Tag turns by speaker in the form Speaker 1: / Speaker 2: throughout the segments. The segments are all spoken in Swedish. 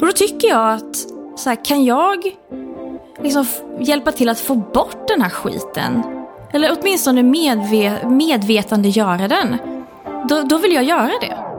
Speaker 1: Och då tycker jag att, så här, kan jag liksom hjälpa till att få bort den här skiten? Eller åtminstone medve medvetandegöra den. Då, då vill jag göra det.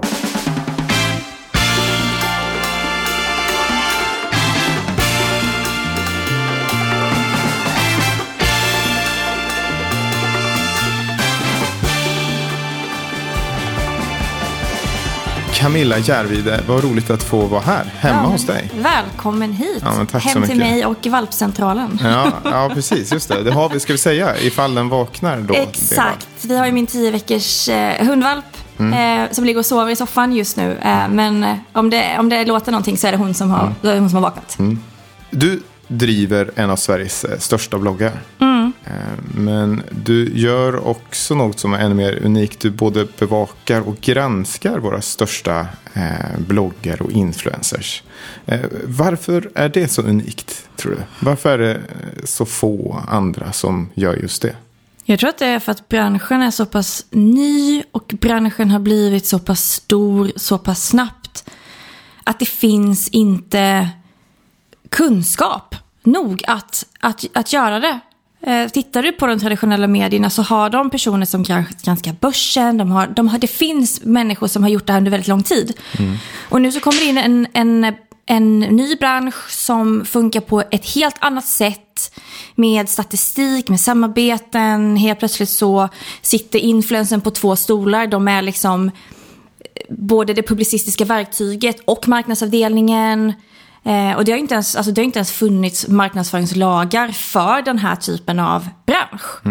Speaker 2: Camilla Järvide, vad roligt att få vara här, hemma
Speaker 1: Ja,
Speaker 2: hos dig.
Speaker 1: Välkommen hit.
Speaker 2: Ja,
Speaker 1: Hem till mig och valpcentralen.
Speaker 2: Ja, ja, precis, just det. Det har vi, ska vi säga, ifall den vaknar då.
Speaker 1: Exakt. Vi har ju min tio veckors eh, hundvalp
Speaker 2: Mm.
Speaker 1: eh, som ligger och sover i soffan just nu. Eh, men eh, om, det, om det låter någonting så är det hon som har,
Speaker 2: Mm.
Speaker 1: hon som har vaknat.
Speaker 2: Du driver en av Sveriges eh, största bloggar. Eh, men du gör också något som är ännu mer unikt. Du både bevakar och granskar våra största eh, bloggar och influencers. Eh, varför är det så unikt, tror du? Varför är det så få andra som gör just det?
Speaker 1: Jag tror att det är för att branschen är så pass ny och branschen har blivit så pass stor så pass snabbt. Att det finns inte kunskap nog att, att, att göra det. Eh, tittar du på de traditionella medierna så har de personer som grans- granskar börsen, de har, de har, det finns människor som har gjort det här under väldigt lång tid. Och nu så kommer det in en, en, en ny bransch som funkar på ett helt annat sätt med statistik, med samarbeten. Helt plötsligt så sitter influensen på två stolar. De är liksom både det publicistiska verktyget och marknadsavdelningen. Eh, och det har, inte ens, alltså det har inte ens funnits marknadsföringslagar för den här typen av bransch.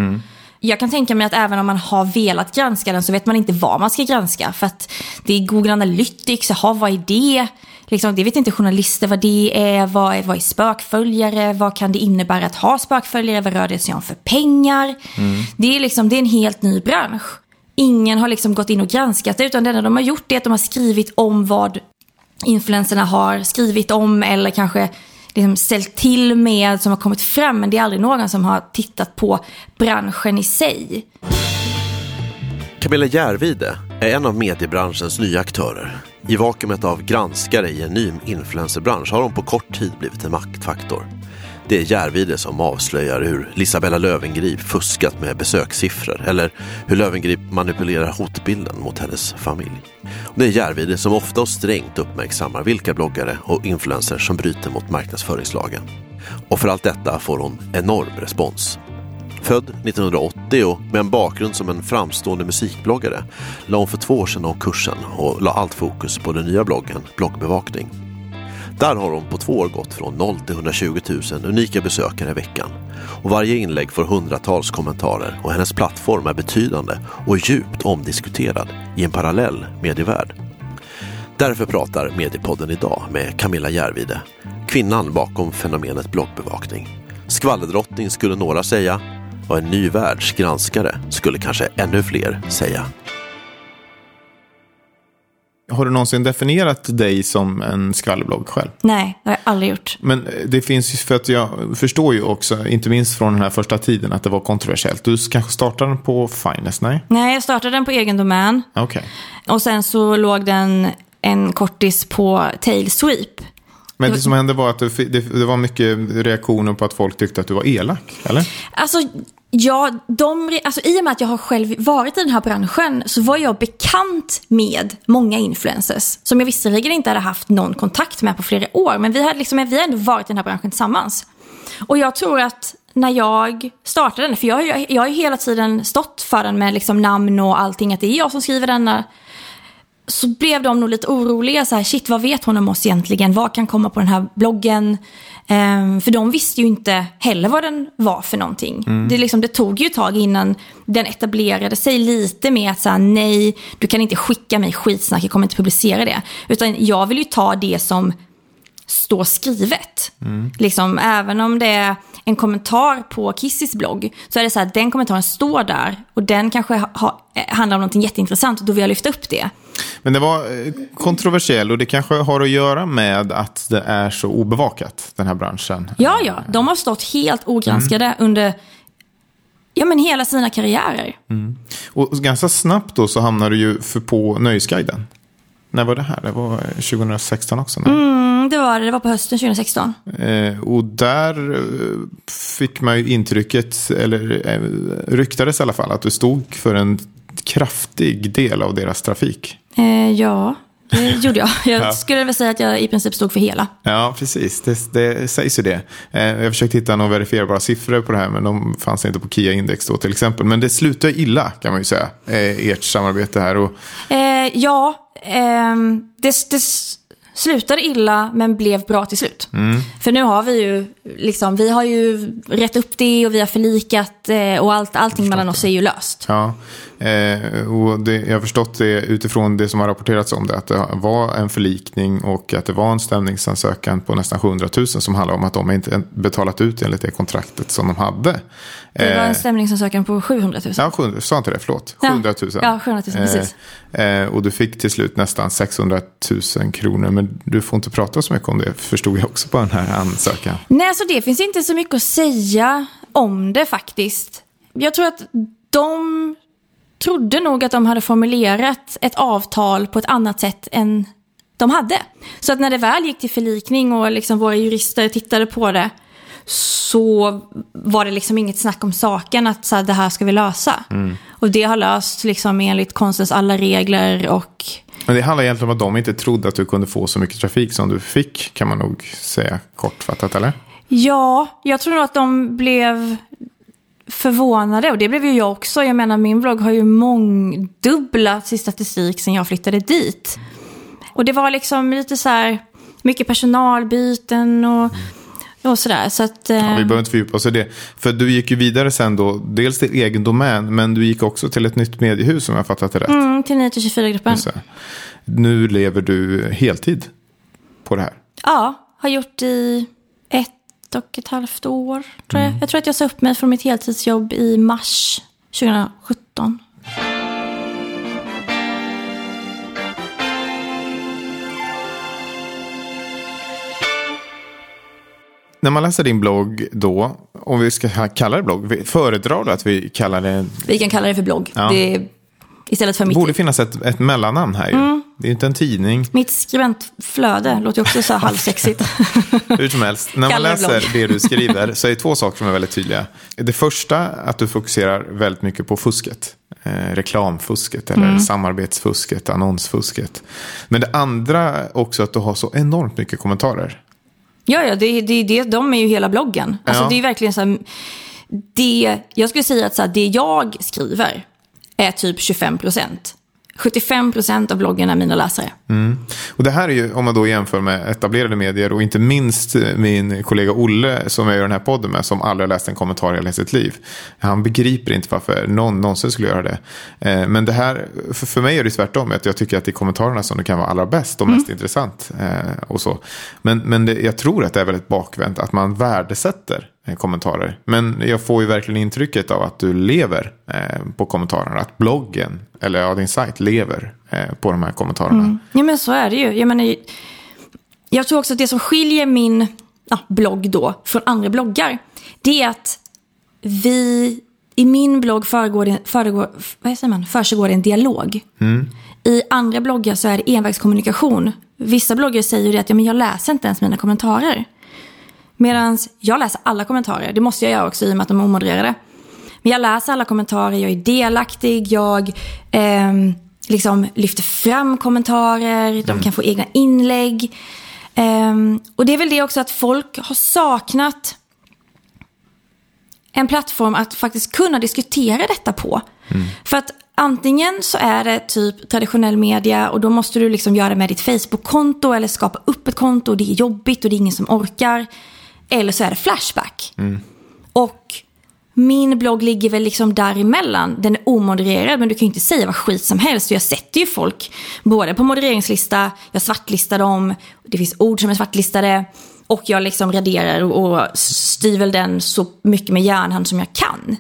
Speaker 1: Jag kan tänka mig att även om man har velat granska den så vet man inte vad man ska granska. För att det är Google Analytics, jaha vad är det? Liksom, det vet inte journalister vad det är, vad är, vad är spökföljare, vad kan det innebära att ha spökföljare, vad rör det sig om för pengar? Det, är liksom, det är en helt ny bransch. Ingen har liksom gått in och granskat det utan det enda de har gjort är att de har skrivit om vad influenserna har skrivit om eller kanske liksom ställt till med som har kommit fram. Men det är aldrig någon som har tittat på branschen i sig.
Speaker 3: Camilla Järvide är en av mediebranschens nya aktörer. I vakuumet av granskare i en ny influencerbransch har hon på kort tid blivit en maktfaktor. Det är Järvide som avslöjar hur Lisabella Löwengrip fuskat med besökssiffror eller hur Löwengrip manipulerar hotbilden mot hennes familj. Det är Järvide som ofta och strängt uppmärksammar vilka bloggare och influencers som bryter mot marknadsföringslagen. Och för allt detta får hon enorm respons. Född 1980 och med en bakgrund som en framstående musikbloggare la hon för två år sedan om kursen och la allt fokus på den nya bloggen Bloggbevakning. Där har hon på två år gått från 0 till 120 000 unika besökare i veckan. Och varje inlägg får hundratals kommentarer och hennes plattform är betydande och djupt omdiskuterad i en parallell medievärld. Därför pratar Mediepodden idag med Camilla Järvide, kvinnan bakom fenomenet bloggbevakning. Skvallerdrottning skulle några säga och en ny världsgranskare skulle kanske ännu fler säga.
Speaker 2: Har du någonsin definierat dig som en skvallerblogg själv?
Speaker 1: Nej, det har jag aldrig gjort.
Speaker 2: Men det finns ju, för att jag förstår ju också, inte minst från den här första tiden, att det var kontroversiellt. Du kanske startade den på Finest, nej?
Speaker 1: Nej, jag startade den på egen domän.
Speaker 2: Okej.
Speaker 1: Och sen så låg den en kortis på Tailsweep.
Speaker 2: Men det som hände var att det, det var mycket reaktioner på att folk tyckte att du var elak, eller?
Speaker 1: Alltså, ja, de, alltså, i och med att jag har själv varit i den här branschen så var jag bekant med många influencers som jag visserligen inte hade haft någon kontakt med på flera år. Men vi, har liksom, vi har ändå varit i den här branschen tillsammans. Och jag tror att när jag startade den, för jag, har ju- jag har ju hela tiden stått för den med liksom namn och allting, att det är jag som skriver denna så blev de nog lite oroliga. Så här, Shit, vad vet hon om oss egentligen? Vad kan komma på den här bloggen? Ehm, för de visste ju inte heller vad den var för någonting. Det, liksom, det tog ju ett tag innan den etablerade sig lite med att säga nej, du kan inte skicka mig skitsnack, jag kommer inte publicera det. Utan jag vill ju ta det som står skrivet. Liksom, även om det är en kommentar på Kissis blogg så är det så här, den kommentaren står där och den kanske ha, ha, handlar om någonting jätteintressant och då vill jag lyfta upp det.
Speaker 2: Men det var eh, kontroversiell och det kanske har att göra med att det är så obevakat, den här branschen.
Speaker 1: Ja, ja, de har stått helt ogranskade under ja, men hela sina karriärer.
Speaker 2: Och ganska snabbt då så hamnar du ju för på Nöjesguiden. När var det här? Det var 2016 också? Nej?
Speaker 1: Mm, det var det. Det var på hösten 2016.
Speaker 2: Eh, och där eh, fick man ju intrycket, eller eh, ryktades i alla fall, att du stod för en kraftig del av deras trafik.
Speaker 1: Eh, ja, det gjorde jag. Jag
Speaker 2: Ja.
Speaker 1: skulle väl säga att jag i princip stod för hela.
Speaker 2: Ja, precis. Det, det sägs ju det. Eh, jag försökte hitta några verifierbara siffror på det här, men de fanns inte på Kia Index då till exempel. Men det slutade illa, kan man ju säga, eh, ert samarbete här. Och,
Speaker 1: Eh, ja, ehm, det, det slutade illa men blev bra till slut. För nu har vi ju, liksom, vi har ju rätt upp det och vi har förlikat eh, och allt, allting mellan oss är ju löst.
Speaker 2: ja, eh, och det, jag har förstått det utifrån det som har rapporterats om det, att det var en förlikning och att det var en stämningsansökan på nästan 700 000 som handlar om att de inte betalat ut enligt det kontraktet som de hade.
Speaker 1: Det var
Speaker 2: Eh,
Speaker 1: en stämningsansökan på 700 000.
Speaker 2: Ja, 700, sa inte det? Förlåt.
Speaker 1: Ja.
Speaker 2: 700 000.
Speaker 1: Ja, 700 000, precis.
Speaker 2: Eh, eh, och du fick till slut nästan 600 000 kronor. Men du får inte prata så mycket om det, förstod jag också på den här ansökan.
Speaker 1: Nej, alltså det finns inte så mycket att säga om det faktiskt. Jag tror att de trodde nog att de hade formulerat ett avtal på ett annat sätt än de hade. Så att när det väl gick till förlikning och liksom våra jurister tittade på det så var det liksom inget snack om saken att så här, det här ska vi lösa. Och det har löst liksom enligt konstens alla regler och
Speaker 2: Men det handlar egentligen om att de inte trodde att du kunde få så mycket trafik som du fick, kan man nog säga kortfattat, eller?
Speaker 1: Ja, jag tror nog att de blev förvånade och det blev ju jag också. Jag menar min blogg har ju mångdubblats i statistik sen jag flyttade dit. Och det var liksom lite så här mycket personalbyten och, och sådär. Så att,
Speaker 2: Ja,
Speaker 1: eh,
Speaker 2: vi behöver inte fördjupa oss i det. För du gick ju vidare sen då, dels till egen domän, men du gick också till ett nytt mediehus om jag fattat det rätt.
Speaker 1: mm, till 9-24-gruppen.
Speaker 2: Just det. Nu lever du heltid på det här.
Speaker 1: Ja, har gjort i ett och ett halvt år tror jag. Jag tror att jag sa upp mig från mitt heltidsjobb i mars 2017.
Speaker 2: När man läser din blogg då, om vi ska kalla det blogg, föredrar du att vi kallar det
Speaker 1: Vi kan kalla det för blogg.
Speaker 2: Ja.
Speaker 1: Det är, istället för mitt
Speaker 2: borde finnas ett, ett mellannamn här ju.
Speaker 1: Mm.
Speaker 2: Det är ju inte en tidning.
Speaker 1: Mitt skribentflöde låter ju också så halvsexigt.
Speaker 2: Hur som helst, när man läser det du skriver så är det två saker som är väldigt tydliga. Det första, att du fokuserar väldigt mycket på fusket. Eh, reklamfusket eller
Speaker 1: Mm.
Speaker 2: samarbetsfusket, annonsfusket. Men det andra också att du har så enormt mycket kommentarer.
Speaker 1: ja, ja, det, det, det, de är ju hela bloggen. Alltså
Speaker 2: Ja.
Speaker 1: det är verkligen så här, det, jag skulle säga att så här, det jag skriver är typ 25 procent. 75 procent av bloggen är mina läsare.
Speaker 2: Och det här är ju, om man då jämför med etablerade medier och inte minst eh, min kollega Olle som jag gör den här podden med som aldrig har läst en kommentar i hela sitt liv. Han begriper inte varför någon någonsin skulle göra det. Eh, Men det här, för, för mig är det tvärtom, att jag tycker att det är kommentarerna som det kan vara allra bäst och mest intressant. eh, Och så. Men, men det, jag tror att det är väldigt bakvänt att man värdesätter kommentarer. Men jag får ju verkligen intrycket av att du lever eh, på kommentarerna. Att bloggen, eller ja, din sajt lever eh, på de här kommentarerna.
Speaker 1: Ja, men så är det ju. Jag, menar, jag tror också att det som skiljer min ja, blogg då från andra bloggar, det är att vi, i min blogg föregår det, föregår, vad säger man, försiggår en dialog. I andra bloggar så är det envägskommunikation. Vissa bloggare säger ju det att ja, men jag läser inte ens mina kommentarer. Medan jag läser alla kommentarer, det måste jag göra också i och med att de är omodererade. Men jag läser alla kommentarer, jag är delaktig, jag ehm, liksom lyfter fram kommentarer, de kan få egna inlägg. Ehm, och det är väl det också att folk har saknat en plattform att faktiskt kunna diskutera detta på. För att antingen så är det typ traditionell media och då måste du liksom göra det med ditt Facebook-konto eller skapa upp ett konto och det är jobbigt och det är ingen som orkar. Eller så är det Flashback. Och min blogg ligger väl liksom däremellan. Den är omodererad men du kan ju inte säga vad skit som helst. Jag sätter ju folk både på modereringslista, jag svartlistar dem, det finns ord som är svartlistade. Och jag liksom raderar och styr väl den så mycket med järnhand som jag kan.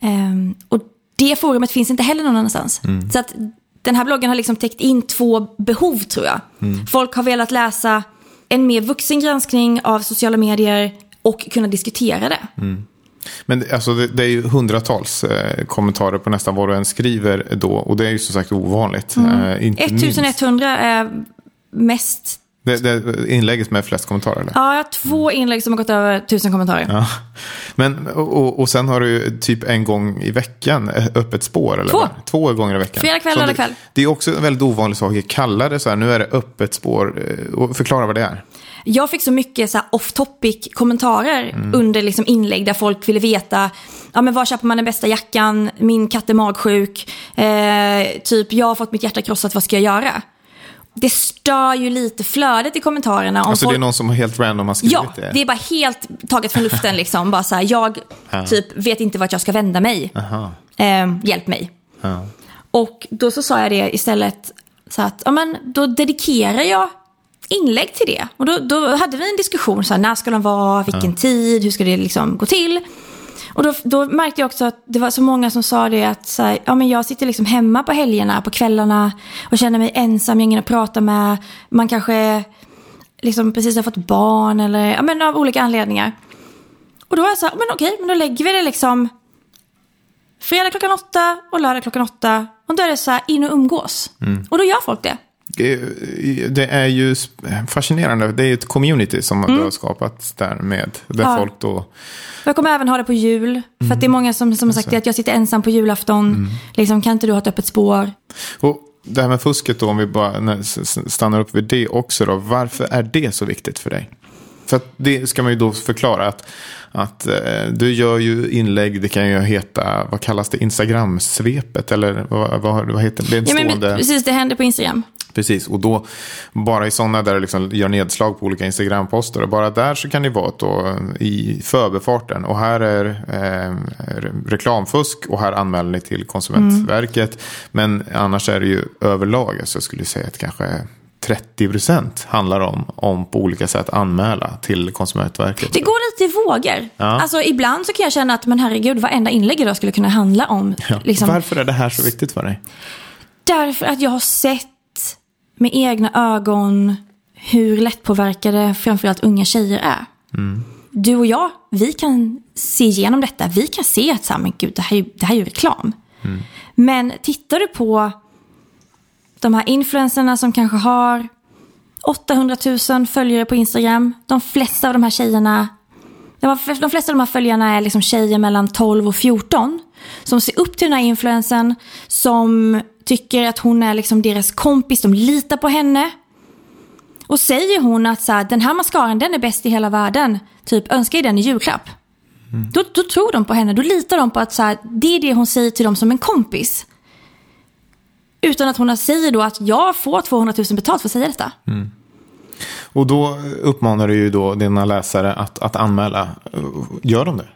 Speaker 1: Ehm, och det forumet finns inte heller någon annanstans. Så att den här bloggen har liksom täckt in två behov tror jag. Folk har velat läsa en mer vuxen granskning av sociala medier och kunna diskutera det.
Speaker 2: Men alltså, det, det är ju hundratals eh, kommentarer på nästan vad du än skriver då. Och det är ju som sagt ovanligt. Eh, inte minst
Speaker 1: 1100 är mest...
Speaker 2: Det, det inlägget med flest kommentarer? Eller?
Speaker 1: Ja, jag har två inlägg som har gått över tusen kommentarer.
Speaker 2: Ja. Men, och, och sen har du typ en gång i veckan eh, öppet spår. Eller
Speaker 1: Två.
Speaker 2: vad? Två gånger i veckan.
Speaker 1: Fredag kväll, lördag kväll.
Speaker 2: det är också en väldigt ovanlig sak att kalla det så här. Nu är det öppet spår. eh, förklara vad det är.
Speaker 1: Jag fick så mycket så här off-topic kommentarer
Speaker 2: Mm.
Speaker 1: under liksom inlägg där folk ville veta ja, men var köper man den bästa jackan, min katt är magsjuk, eh, typ jag har fått mitt hjärta krossat, vad ska jag göra? Det stör ju lite flödet i kommentarerna. Om
Speaker 2: Alltså
Speaker 1: folk...
Speaker 2: det är någon som helt random har skrivit
Speaker 1: Ja,
Speaker 2: det.
Speaker 1: det är bara helt taget från luften liksom. Bara så här, jag typ vet inte vart jag ska vända mig. Eh, hjälp mig.
Speaker 2: Ja.
Speaker 1: Och då så sa jag det istället så att, ja men då dedikerar jag inlägg till det. Och då, då hade vi en diskussion, så här, när ska de vara, vilken tid, hur ska det liksom gå till? Och då, då märkte jag också att det var så många som sa det att så här, ja, men jag sitter liksom hemma på helgerna, på kvällarna och känner mig ensam, jag har ingen att prata med. Man kanske liksom precis har fått barn eller ja, men av olika anledningar. Och då var jag så här, men okej, men då lägger vi det liksom fredag klockan åtta och lördag klockan åtta. Och då är det så här, in och umgås. Och då gör folk det.
Speaker 2: Eh, Det är ju fascinerande. Det är ett community som du har skapat där med. Där
Speaker 1: Mm. Ja.
Speaker 2: folk då...
Speaker 1: Jag kommer även ha det på jul. För att det är många som, som har sagt det, att jag sitter ensam på julafton. Liksom, kan inte du ha ett öppet spår?
Speaker 2: Och det här med fusket då, om vi bara stannar upp vid det också då. Varför är det så viktigt för dig? För att det ska man ju då förklara att, att eh, du gör ju inlägg, det kan ju heta, vad kallas det, Instagram-svepet eller vad, vad, vad heter det? Det är en
Speaker 1: Ja, men, precis, det händer på Instagram.
Speaker 2: Precis, och då bara i sådana där det liksom gör nedslag på olika Instagram-poster. Och bara där så kan det vara då i förbefarten. Och här är eh, re- reklamfusk och här anmäler ni till Konsumentverket. Men annars är det ju överlag, alltså jag skulle säga att kanske 30% handlar om, om på olika sätt anmäla till Konsumentverket.
Speaker 1: Det går lite i vågor.
Speaker 2: Ja.
Speaker 1: Alltså, ibland så kan jag känna att men herregud, varenda inlägg idag skulle kunna handla om...
Speaker 2: Ja.
Speaker 1: Liksom,
Speaker 2: Varför är det här så viktigt för dig?
Speaker 1: Därför att jag har sett med egna ögon hur lättpåverkade framförallt unga tjejer är. Du och jag, vi kan se igenom detta. Vi kan se att så här, men gud, det, här är, det här är ju reklam. Men tittar du på de här influencerna som kanske har 800 000 följare på Instagram. De flesta av de här tjejerna de de flesta av de här följarna är liksom tjejer mellan 12 och 14 som ser upp till den här influensen, som tycker att hon är liksom deras kompis, de litar på henne. Och säger hon att så här, den här mascaran den är bäst i hela världen, typ önska dig den i julklapp. Då, då tror de på henne, då litar de på att så här, det är det hon säger till dem som en kompis. Utan att hon säger då att jag får 200 000 betalt för att säga detta.
Speaker 2: Och då uppmanar du ju då dina läsare att, att anmäla. Gör de det?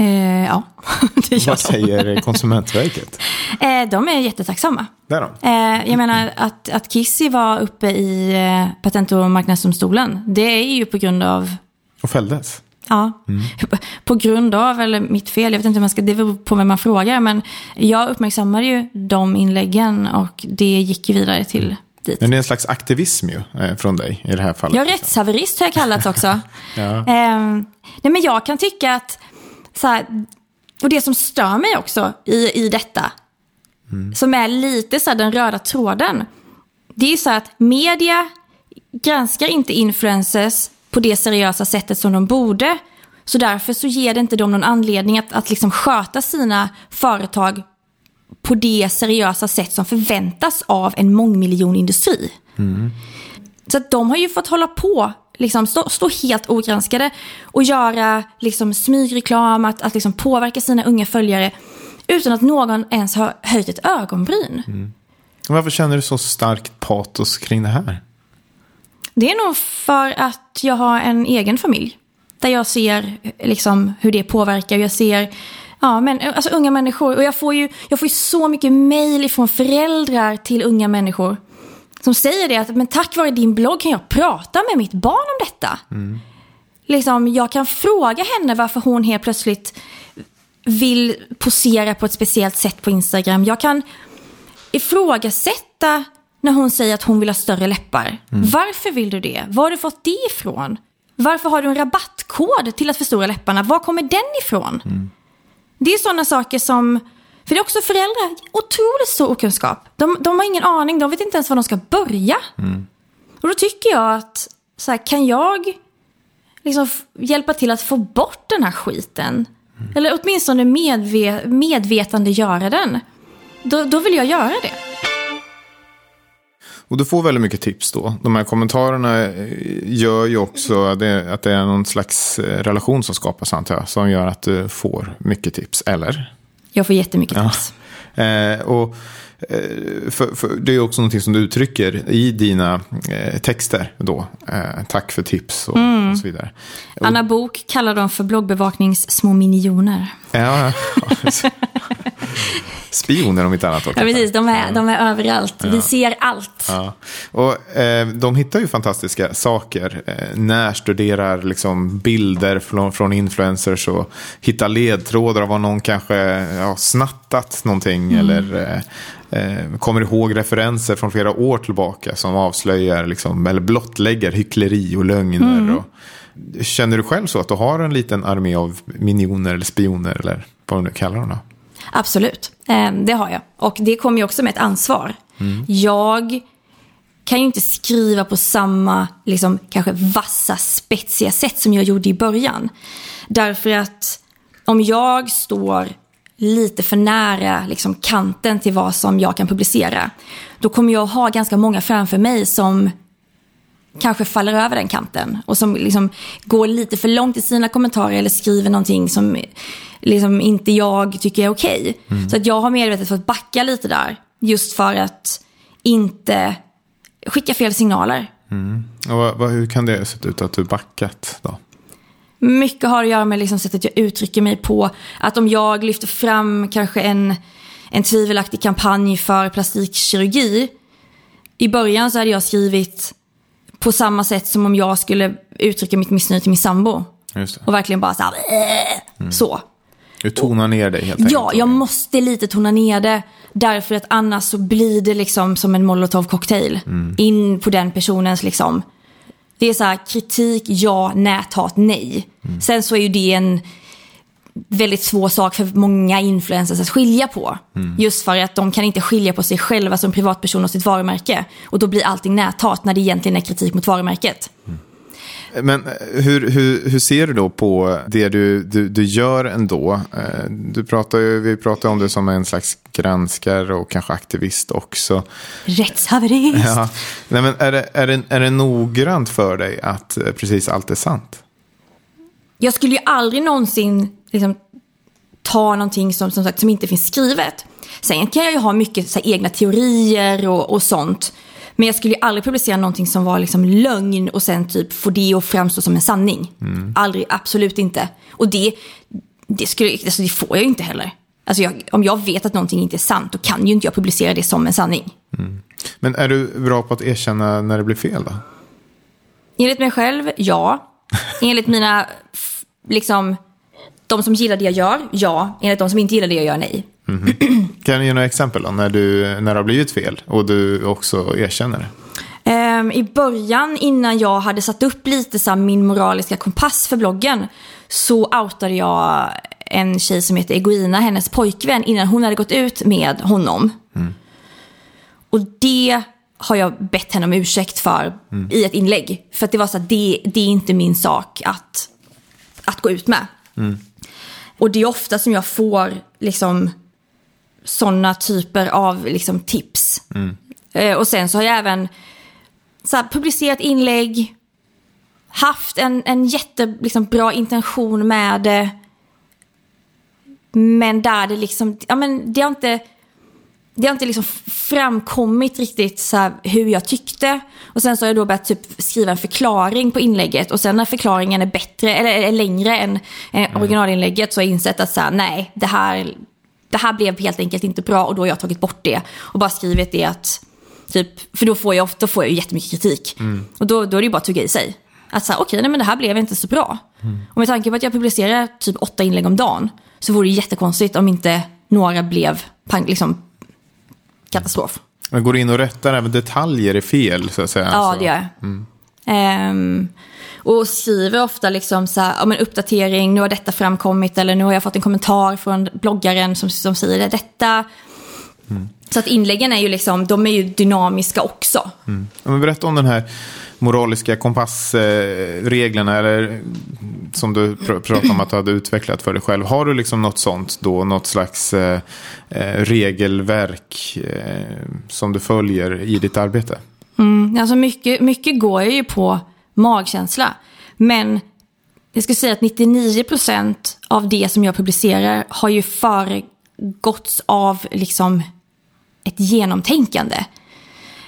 Speaker 1: Eh, ja, det gör
Speaker 2: Vad
Speaker 1: de.
Speaker 2: säger Konsumentverket?
Speaker 1: Eh, de är jättetacksamma.
Speaker 2: Det är de.
Speaker 1: Eh, jag menar att, att Kissy var uppe i eh, Patent och marknadsdomstolen. Det är ju på grund av,
Speaker 2: Och fälldes.
Speaker 1: ja, på grund av, eller mitt fel, jag vet inte hur man ska, det beror på vem man frågar. Men jag uppmärksammade ju de inläggen och det gick ju vidare till dit.
Speaker 2: Men det är en slags aktivism ju eh, från dig i det här fallet.
Speaker 1: Jag är rättshaverist har jag kallats också.
Speaker 2: Ja.
Speaker 1: eh, nej men jag kan tycka att, så här, och det som stör mig också i, i detta, som är lite så här, den röda tråden, det är så här att media granskar inte influencers på det seriösa sättet som de borde. Så därför så ger det inte dem någon anledning att, att liksom sköta sina företag på det seriösa sätt som förväntas av en mångmiljonindustri. Så att de har ju fått hålla på, liksom, stå, stå helt ogranskade och göra liksom, smygreklam, att, att liksom, påverka sina unga följare utan att någon ens har höjt ett ögonbryn.
Speaker 2: Varför känner du så starkt patos kring det här?
Speaker 1: Det är nog för att jag har en egen familj. Där jag ser liksom, hur det påverkar. Jag ser ja, men, alltså, unga människor. Och jag får ju, jag får ju så mycket mail från föräldrar till unga människor. Som säger det att men tack vare din blogg kan jag prata med mitt barn om detta. Liksom, jag kan fråga henne varför hon helt plötsligt vill posera på ett speciellt sätt på Instagram. Jag kan ifrågasätta när hon säger att hon vill ha större läppar. Varför vill du det? Var har du fått det ifrån? Varför har du en rabattkod till att förstora läpparna? Var kommer den ifrån?
Speaker 2: Mm.
Speaker 1: Det är sådana saker som... För det är också föräldrar, otroligt stor okunskap. De, de har ingen aning, de vet inte ens var de ska börja.
Speaker 2: Mm.
Speaker 1: Och då tycker jag att, så här, kan jag liksom hjälpa till att få bort den här skiten?
Speaker 2: Mm.
Speaker 1: Eller åtminstone medve medvetandegöra den. Då, då vill jag göra det.
Speaker 2: Och du får väldigt mycket tips då. De här kommentarerna eh, gör ju också att det, att det är någon slags eh, relation som skapas antar jag. Som gör att du får mycket tips, eller?
Speaker 1: Jag får jättemycket
Speaker 2: Ja. Eh, och, eh, för, för det är också någonting som du uttrycker i dina eh, texter då. Eh, tack för tips och, och så vidare. Och,
Speaker 1: Anna Bok kallar dem för bloggbevaknings små minioner.
Speaker 2: ja, ja. Spioner om inte annat. Då,
Speaker 1: Ja, precis. De är, de är överallt. Vi ser allt.
Speaker 2: Ja. Och, eh, de hittar ju fantastiska saker. Eh, närstuderar liksom, bilder från, från influencers och hittar ledtrådar av vad någon kanske ja, snattat någonting. Eller eh, eh, kommer ihåg referenser från flera år tillbaka som avslöjar liksom, eller blottlägger hyckleri och lögner. Och, känner du själv så att du har en liten armé av minioner eller spioner eller vad du nu kallar dem? Då?
Speaker 1: Absolut, eh, det har jag. Och det kommer ju också med ett ansvar. Jag kan ju inte skriva på samma, liksom, kanske vassa, spetsiga sätt som jag gjorde i början. Därför att om jag står lite för nära liksom, kanten till vad som jag kan publicera, då kommer jag ha ganska många framför mig som kanske faller över den kanten och som liksom går lite för långt i sina kommentarer eller skriver någonting som liksom inte jag tycker är okej. Så att jag har medvetet fått backa lite där just för att inte skicka fel signaler.
Speaker 2: Och vad, vad, hur kan det sett ut att du backat då?
Speaker 1: Mycket har att göra med liksom sättet jag uttrycker mig på. Att om jag lyfter fram kanske en, en tvivelaktig kampanj för plastikkirurgi. I början så hade jag skrivit på samma sätt som om jag skulle uttrycka mitt missnöje till min sambo.
Speaker 2: Det.
Speaker 1: Och verkligen bara så här, äh, så.
Speaker 2: Du tonar ner dig helt enkelt.
Speaker 1: Ja, jag måste lite tona ner det. Därför att annars så blir det liksom som en molotov cocktail. In på den personens liksom. Det är så här kritik, ja, näthat, nej. Sen så är ju det en väldigt svår sak för många influencers att skilja på. Just för att de kan inte skilja på sig själva som privatperson och sitt varumärke. Och då blir allting näthat när det egentligen är kritik mot varumärket.
Speaker 2: Men eh, hur, hur, hur ser du då på det du, du, du gör ändå? Eh, Du pratar ju, vi pratar om det som en slags granskare och kanske aktivist också.
Speaker 1: Rättshaverist.
Speaker 2: Ja. Nej, men är, det, är, det, är det noggrant för dig att eh, precis allt är sant?
Speaker 1: jag skulle ju aldrig någonsin liksom, ta någonting som, som, sagt, som inte finns skrivet. Sen kan jag ju ha mycket här, egna teorier och, och sånt. Men jag skulle ju aldrig publicera någonting som var liksom lögn och sen typ få det att framstå som en sanning. Aldrig, absolut inte. Och det, det, skulle, alltså, det får jag ju inte heller. Alltså jag, om jag vet att någonting inte är sant, då kan ju inte jag publicera det som en sanning.
Speaker 2: Men är du bra på att erkänna när det blir fel då?
Speaker 1: Enligt mig själv, ja. Enligt mina, liksom, de som gillar det jag gör, ja. Enligt de som inte gillar det jag gör, nej.
Speaker 2: Kan du ge några exempel då, när, du, när det har blivit fel och du också erkänner det?
Speaker 1: Ehm, I början, innan jag hade satt upp lite så min moraliska kompass för bloggen, så outade jag en tjej som heter Egoina, hennes pojkvän, innan hon hade gått ut med honom. Och det har jag bett henne om ursäkt för i ett inlägg. För att det var så att det, det är inte min sak att, att gå ut med. Och det är ofta som jag får liksom sådana typer av liksom, tips. Eh, och sen så har jag även så här, publicerat inlägg, haft en, en jättebra liksom, bra intention med det. Men där det liksom, ja men det har inte, det har inte liksom framkommit riktigt så här, hur jag tyckte. Och sen så har jag då börjat typ skriva en förklaring på inlägget. Och sen när förklaringen är bättre, eller är längre än eh, originalinlägget så har jag insett att så här, nej, det här, det här blev helt enkelt inte bra. Och då har jag tagit bort det. Och bara skrivit det att, typ, för då får jag, då får jag ju jättemycket kritik. Och då, då är det ju bara att tugga i sig. Att säga, okej, nej men det här blev inte så bra. Och med tanke på att jag publicerar typ åtta inlägg om dagen så vore det jättekonstigt om inte några blev pang, liksom, katastrof.
Speaker 2: Men går du in och rättar även detaljer är fel så att säga?
Speaker 1: Ja,
Speaker 2: Så-
Speaker 1: det gör jag. Ehm, Och skriver ofta liksom så här, ja, men uppdatering, nu har detta framkommit eller nu har jag fått en kommentar från bloggaren som, som säger detta. Mm. Så att inläggen är ju liksom, de är ju dynamiska också.
Speaker 2: Mm. Ja, men berätta om den här moraliska kompassreglerna, eller som du pr pratade om att du hade utvecklat för dig själv. Har du liksom något sånt då, något slags eh, eh, regelverk eh, som du följer i ditt arbete?
Speaker 1: Mm, alltså mycket, mycket går ju på magkänsla. Men jag skulle säga att 99% av det som jag publicerar har ju föregåtts av liksom ett genomtänkande.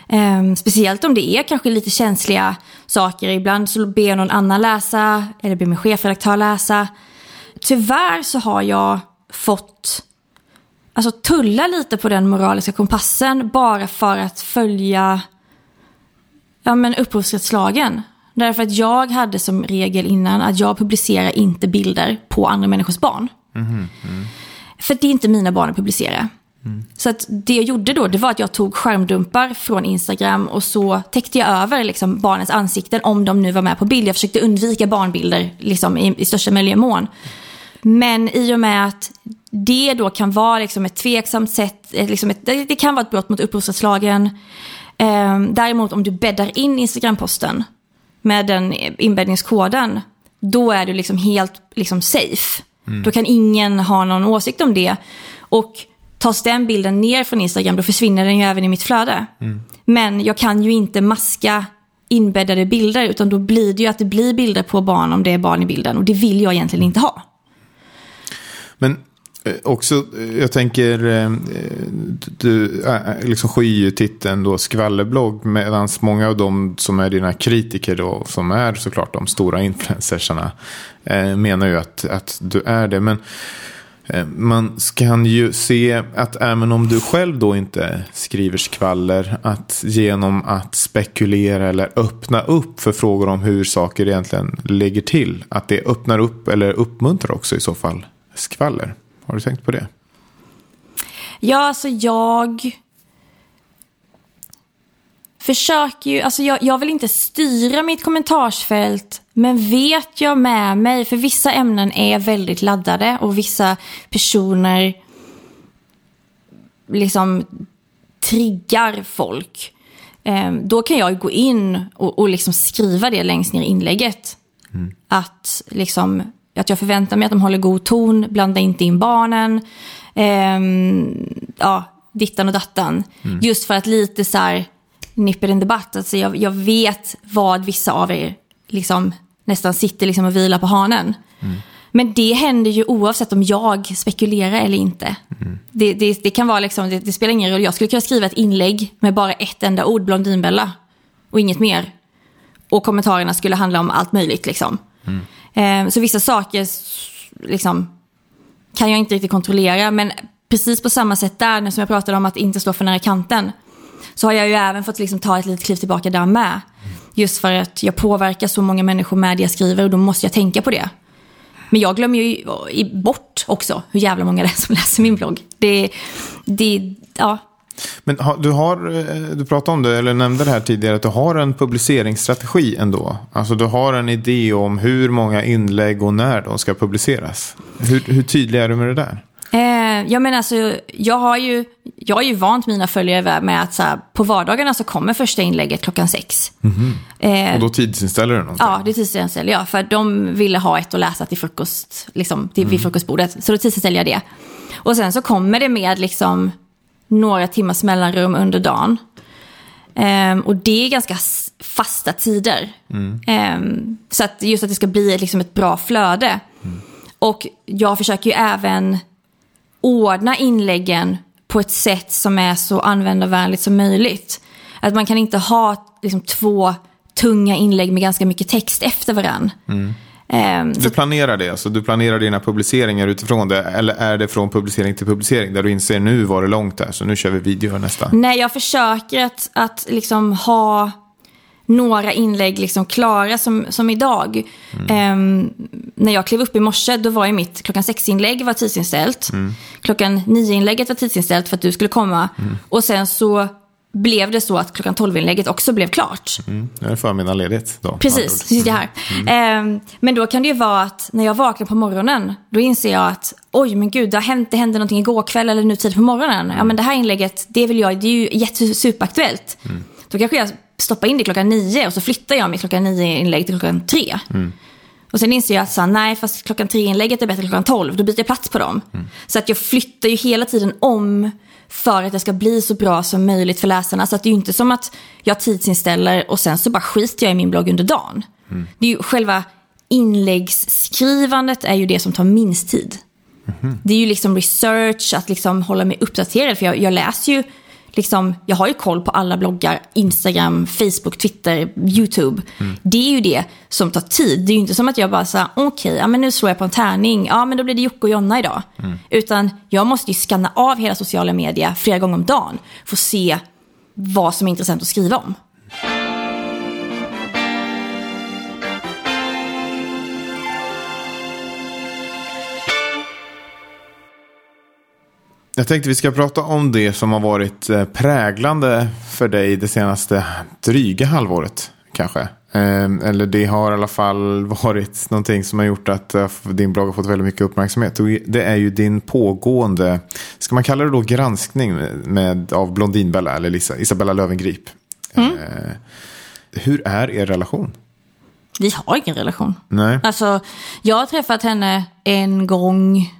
Speaker 1: Um, speciellt om det är kanske lite känsliga saker. Ibland så ber jag någon annan läsa eller ber min chefredaktör läsa. Tyvärr så har jag fått alltså, tulla lite på den moraliska kompassen bara för att följa ja, men upphovsrättslagen. Därför att jag hade som regel innan att jag publicerar inte bilder på andra människors barn. Mm, mm. För det är inte mina barn att publicera. Mm. Så att det jag gjorde då, det var att jag tog skärmdumpar från Instagram och så täckte jag över liksom barnens ansikten om de nu var med på bild. Jag försökte undvika barnbilder liksom, i, i största möjliga mån. Men i och med att det då kan vara liksom ett tveksamt sätt, liksom ett, det kan vara ett brott mot upphovsrättslagen. Eh, däremot om du bäddar in Instagram-posten med den inbäddningskoden, då är du liksom helt liksom safe. Mm. Då kan ingen ha någon åsikt om det. Och tas den bilden ner från Instagram, då försvinner den ju även i mitt flöde. Mm. Men jag kan ju inte maska inbäddade bilder, utan då blir det ju att det blir bilder på barn om det är barn i bilden. Och det vill jag egentligen inte ha.
Speaker 2: Men Eh, också, eh, jag tänker, eh, du liksom skyr ju titeln då skvallerblogg medan många av de som är dina kritiker då, som är såklart de stora influencersarna, menar ju att, att du är det. Men man kan ju se att även om du själv då inte skriver skvaller, att genom att spekulera eller öppna upp för frågor om hur saker egentligen ligger till, att det öppnar upp eller uppmuntrar också i så fall skvaller. Har du tänkt på det?
Speaker 1: Ja, alltså jag försöker ju, alltså jag, jag vill inte styra mitt kommentarsfält, men vet jag med mig, för vissa ämnen är väldigt laddade och vissa personer liksom triggar folk. Eh, då kan jag gå in och, och liksom skriva det längst ner i inlägget. Mm. Att liksom att jag förväntar mig att de håller god ton, blanda inte in barnen. Eh, ja, dittan och dattan. Mm. Just för att lite så här nipper en debatt. Alltså jag, jag vet vad vissa av er liksom nästan sitter liksom och vilar på hanen. Mm. Men det händer ju oavsett om jag spekulerar eller inte. Mm. Det, det, det, kan vara liksom, det, det, spelar ingen roll. Jag skulle kunna skriva ett inlägg med bara ett enda ord, Blondinbella. Och inget mer. Och kommentarerna skulle handla om allt möjligt liksom. Mm. Eh, så vissa saker liksom, kan jag inte riktigt kontrollera. Men precis på samma sätt där, som jag pratade om att inte stå för nära kanten, så har jag ju även fått liksom ta ett litet kliv tillbaka där med. Just för att jag påverkar så många människor med det jag skriver och då måste jag tänka på det. Men jag glömmer ju bort också hur jävla många det är som läser min blogg. Det, det, ja,
Speaker 2: men du har, eh, du pratade om det, eller nämnde det här tidigare, att du har en publiceringsstrategi ändå. Alltså du har en idé om hur många inlägg och när de ska publiceras. Hur, hur tydlig är du med det där?
Speaker 1: Eh, jag menar alltså, jag har ju, jag har ju vant mina följare med att så här, på vardagarna så kommer första inlägget klockan sex. Mm
Speaker 2: -hmm. eh, och då tidsinställer du någonting?
Speaker 1: Ja, det tidsinställer jag. För de ville ha ett att läsa till frukost, liksom, till, mm. vid frukostbordet. Så då tidsinställer jag det. Och sen så kommer det med liksom några timmars mellanrum under dagen. Um, och det är ganska fasta tider. Mm. Um, så att just att det ska bli liksom ett bra flöde. Mm. Och jag försöker ju även ordna inläggen på ett sätt som är så användarvänligt som möjligt. Att man kan inte ha liksom, två tunga inlägg med ganska mycket text efter varandra. Mm.
Speaker 2: Du planerar det, alltså du planerar dina publiceringar utifrån det? Eller är det från publicering till publicering där du inser nu var det långt där så nu kör vi video nästa?
Speaker 1: Nej, jag försöker att, att liksom ha några inlägg liksom klara som, som idag. Mm. Um, när jag klev upp i morse då var ju mitt klockan sex-inlägg var tidsinställt. Mm. Klockan nio-inlägget var tidsinställt för att du skulle komma. Mm. Och sen så blev det så att klockan 12-inlägget också blev klart.
Speaker 2: Mm. Nu är förmiddagen ledigt då.
Speaker 1: Precis, så sitter jag här. Mm. Eh, men då kan det ju vara att när jag vaknar på morgonen, då inser jag att oj men gud, det, har hänt, det hände någonting igår kväll eller nu tid på morgonen. Mm. Ja men det här inlägget, det vill jag, det är ju jättesuperaktuellt. Mm. Då kanske jag stoppar in det klockan nio och så flyttar jag mitt klockan nio inlägg till klockan tre. Mm. Och sen inser jag att så, nej, fast klockan tre-inlägget är bättre klockan tolv. Då byter jag plats på dem. Mm. Så att jag flyttar ju hela tiden om för att det ska bli så bra som möjligt för läsarna. Så att det är ju inte som att jag tidsinställer och sen så bara skiter jag i min blogg under dagen. Mm. Det är ju själva inläggsskrivandet är ju det som tar minst tid. Mm. Det är ju liksom research, att liksom hålla mig uppdaterad. För jag, jag läser ju liksom, jag har ju koll på alla bloggar, Instagram, Facebook, Twitter, YouTube. Mm. Det är ju det som tar tid. Det är ju inte som att jag bara säger, okej, okay, ja, men nu slår jag på en tärning, ja men då blir det Jocke och Jonna idag. Mm. Utan jag måste ju skanna av hela sociala medier flera gånger om dagen för att se vad som är intressant att skriva om.
Speaker 2: Jag tänkte vi ska prata om det som har varit eh, präglande för dig det senaste dryga halvåret kanske. Ehm, eller det har i alla fall varit någonting som har gjort att eh, din blogg har fått väldigt mycket uppmärksamhet. Det är ju din pågående, ska man kalla det då granskning med, av Blondinbella eller Lisa, Isabella Lövengrip. Mm. Hur är er relation?
Speaker 1: Vi har ingen relation.
Speaker 2: Nej.
Speaker 1: Alltså, jag har träffat henne en gång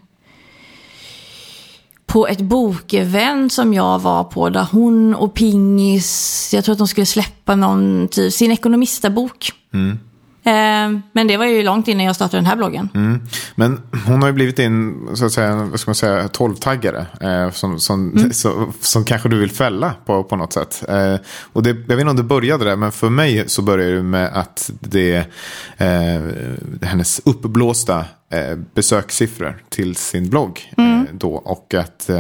Speaker 1: på ett bokevent som jag var på där hon och Pingis, jag tror att de skulle släppa någon, typ, sin ekonomistabok. Mm. Eh, men det var ju långt innan jag startade den här bloggen.
Speaker 2: Mm. Men hon har ju blivit in, så att säga, vad ska man säga, tolvtaggare. Eh, som, som, mm. så, som kanske du vill fälla på, på något sätt. Eh, och det, jag vet inte om det började där, men för mig så började det med att det, eh, hennes uppblåsta eh, besökssiffror till sin blogg. Mm. Eh, då, och att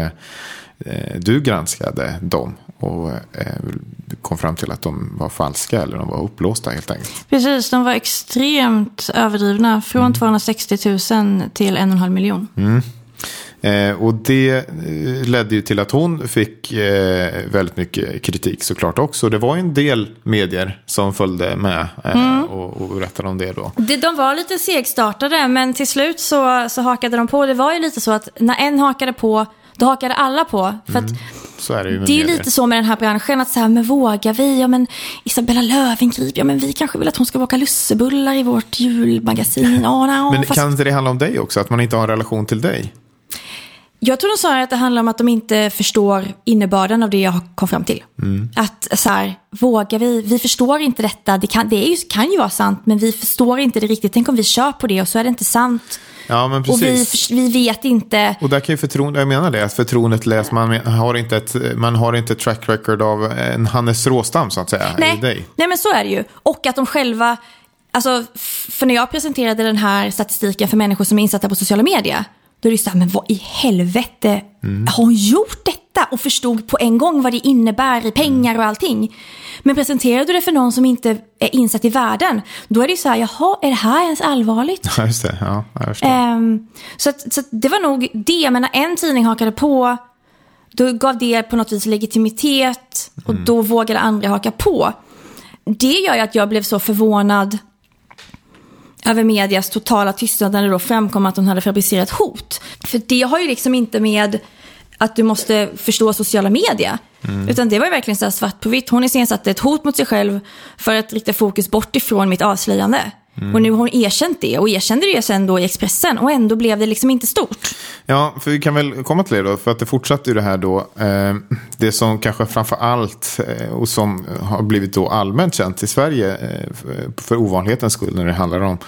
Speaker 2: du granskade dem och eh, kom fram till att de var falska eller de var uppblåsta helt enkelt.
Speaker 1: Precis, de var extremt överdrivna. Från mm. 260 000 till en och en halv miljon.
Speaker 2: Mm. Eh, och det eh, ledde ju till att hon fick eh, väldigt mycket kritik såklart också. Det var en del medier som följde med eh, mm. och, och berättade om det då.
Speaker 1: Det, de var lite segstartade men till slut så, så hakade de på. Det var ju lite så att när en hakade på då hakade alla på. För mm.
Speaker 2: Så är det ju
Speaker 1: det är lite så med den här branschen, att så här, men vågar vi? Ja, men Isabella Löwengrip, ja men vi kanske vill att hon ska baka lussebullar i vårt julmagasin. Oh, no,
Speaker 2: men fast... kan inte det handla om dig också, att man inte har en relation till dig?
Speaker 1: Jag tror nog snarare att det handlar om att de inte förstår innebörden av det jag kom fram till. Mm. Att så här, vågar vi? Vi förstår inte detta. Det, kan, det ju, kan ju vara sant, men vi förstår inte det riktigt. Tänk om vi kör på det och så är det inte sant.
Speaker 2: Ja, men
Speaker 1: precis. Och vi, vi vet inte.
Speaker 2: Och där kan ju förtroende, jag menar det, att förtroendet läs, man har inte ett, man har inte ett track record av en Hannes Råstam så att säga.
Speaker 1: Nej,
Speaker 2: dig.
Speaker 1: nej men så är det ju. Och att de själva, alltså, för när jag presenterade den här statistiken för människor som är insatta på sociala medier, då är det så här, men vad i helvete mm. har hon gjort detta? Och förstod på en gång vad det innebär i pengar och allting. Men presenterar du det för någon som inte är insatt i världen, då är det så här, jaha, är det här ens allvarligt?
Speaker 2: Ja, just det. Ja, jag förstår.
Speaker 1: Um, så att, så att det var nog det, jag menar en tidning hakade på, då gav det på något vis legitimitet och mm. då vågade andra haka på. Det gör ju att jag blev så förvånad över medias totala tystnad när det då framkom att hon hade fabricerat hot. För det har ju liksom inte med att du måste förstå sociala medier. Mm. Utan det var ju verkligen så svart på vitt. Hon iscensatte ett hot mot sig själv för att rikta fokus bort ifrån mitt avslöjande. Mm. Och nu har hon erkänt det och erkände det sen då i Expressen och ändå blev det liksom inte stort.
Speaker 2: Ja, för vi kan väl komma till det då, för att det fortsatte ju det här då. Eh, det som kanske framför allt eh, och som har blivit då allmänt känt i Sverige eh, för ovanlighetens skull när det handlar om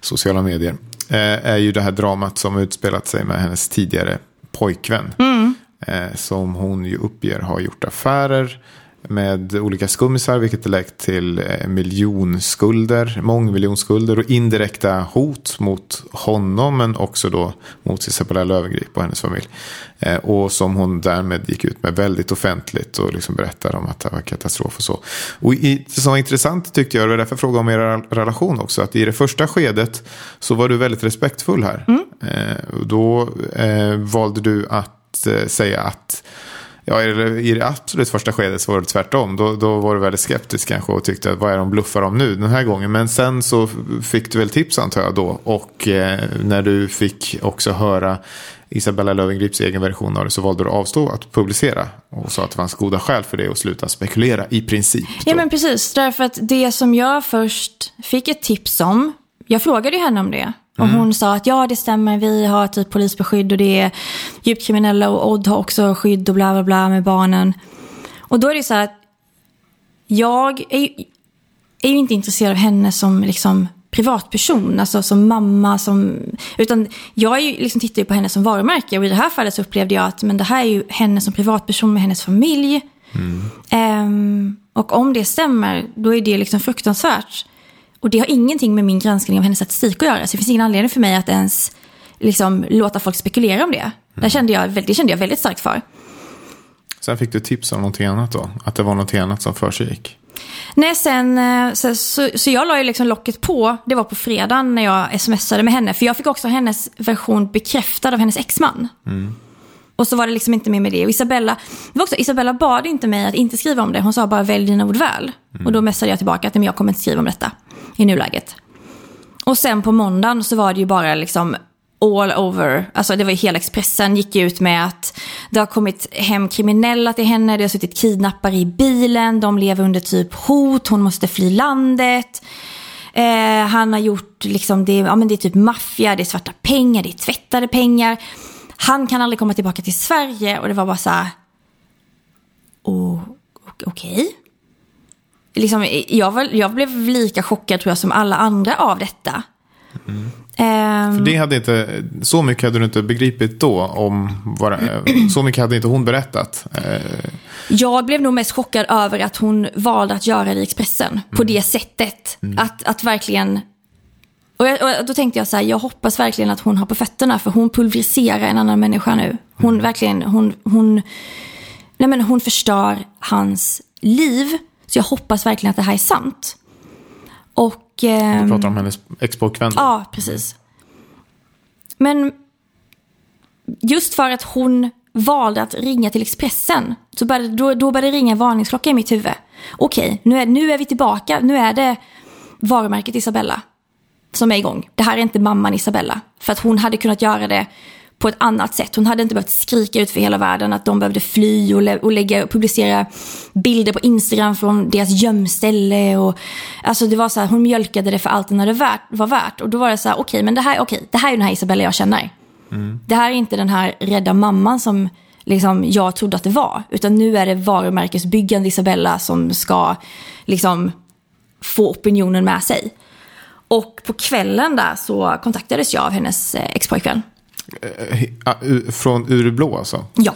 Speaker 2: sociala medier. Eh, är ju det här dramat som utspelat sig med hennes tidigare pojkvän. Mm. Eh, som hon ju uppger har gjort affärer med olika skummisar vilket lett till eh, miljonskulder, mångmiljonskulder och indirekta hot mot honom men också då mot Isabella Löwengrip och hennes familj. Eh, och som hon därmed gick ut med väldigt offentligt och liksom berättade om att det var katastrof och så. Och det som var intressant tyckte jag, och därför frågade om er relation också, att i det första skedet så var du väldigt respektfull här. Mm. då valde du att Eh, säga att Ja, i det absolut första skedet så var det tvärtom. Då, då var du väldigt skeptisk kanske och tyckte att vad är de bluffar om nu den här gången. Men sen så fick du väl tips antar jag då. Och eh, när du fick också höra Isabella Lövengrips egen version av det så valde du att avstå att publicera. Och sa att det fanns goda skäl för det och sluta spekulera i princip. Då.
Speaker 1: Ja men precis, därför att det som jag först fick ett tips om, jag frågade ju henne om det. Och
Speaker 2: Mm.
Speaker 1: hon sa att ja det stämmer, vi har typ polisbeskydd och det är djupt kriminella och Odd har också skydd och bla bla bla med barnen. Och då är det så här att jag är ju, är ju inte intresserad av henne som liksom privatperson, alltså som mamma, som, utan jag är ju, liksom tittar ju på henne som varumärke och i det här fallet så upplevde jag att men det här är ju henne som privatperson med hennes familj. Ehm, och om det stämmer, då är det liksom fruktansvärt. Och det har ingenting med min granskning av hennes statistik att göra, så det finns ingen anledning för mig att ens liksom, låta folk spekulera om det. Det, kände jag, det kände jag väldigt starkt för.
Speaker 2: Sen fick du tips om någonting annat då? Att det var någonting annat som försiggick?
Speaker 1: Nej, sen, eh, så, så, så jag la ju liksom locket på, det var på fredagen när jag smsade med henne. För jag fick också hennes version bekräftad av hennes exman. Och så var det liksom inte mer med det. Och Isabella, det var också, Isabella bad inte mig att inte skriva om det. Hon sa bara välj dina ord väl. Och då messade jag tillbaka att "Nej, men jag kommer inte skriva om detta i nuläget. Och sen på måndagen så var det ju bara liksom all over. Alltså det var ju hela Expressen gick ut med att det har kommit hem kriminella till henne. Det har suttit kidnappare i bilen. De lever under typ hot. Hon måste fly landet. Eh, han har gjort liksom, det, ja, men det är typ maffia, det är svarta pengar, det är tvättade pengar. Han kan aldrig komma tillbaka till Sverige och det var bara så här. Oh, Okej. Liksom, jag, jag blev lika chockad tror jag som alla andra av detta. Ehm,
Speaker 2: För det hade inte, så mycket hade du inte begripit då om, vad, så mycket hade inte hon berättat. Eh,
Speaker 1: Jag blev nog mest chockad över att hon valde att göra det i Expressen på det sättet. Att, att verkligen... Och, jag, och då tänkte jag så här, jag hoppas verkligen att hon har på fötterna för hon pulveriserar en annan människa nu. Hon verkligen, hon, hon, nej men hon förstör hans liv. Så jag hoppas verkligen att det här är sant. Och... ehm,
Speaker 2: Du pratar om hennes expojkvän.
Speaker 1: Ja, precis. Men just för att hon valde att ringa till Expressen, så började, då, då började det ringa en varningsklocka i mitt huvud. Okej, nu är, nu är vi tillbaka. Nu är det varumärket Isabella som är igång. Det här är inte mamman Isabella. För att hon hade kunnat göra det på ett annat sätt. Hon hade inte behövt skrika ut för hela världen att de behövde fly och, lä- och lägga, publicera bilder på Instagram från deras gömställe. Och, alltså det var så här, hon mjölkade det för allt det när det värt, var värt. Och då var det så här, okej, men det här, okay, det här är den här Isabella jag känner. Det här är inte den här rädda mamman som liksom, jag trodde att det var. Utan nu är det varumärkesbyggande Isabella som ska liksom, få opinionen med sig. Och på kvällen där så kontaktades jag av hennes eh, expojkvän.
Speaker 2: Eh, ah, u- Från ur det blå alltså?
Speaker 1: Ja.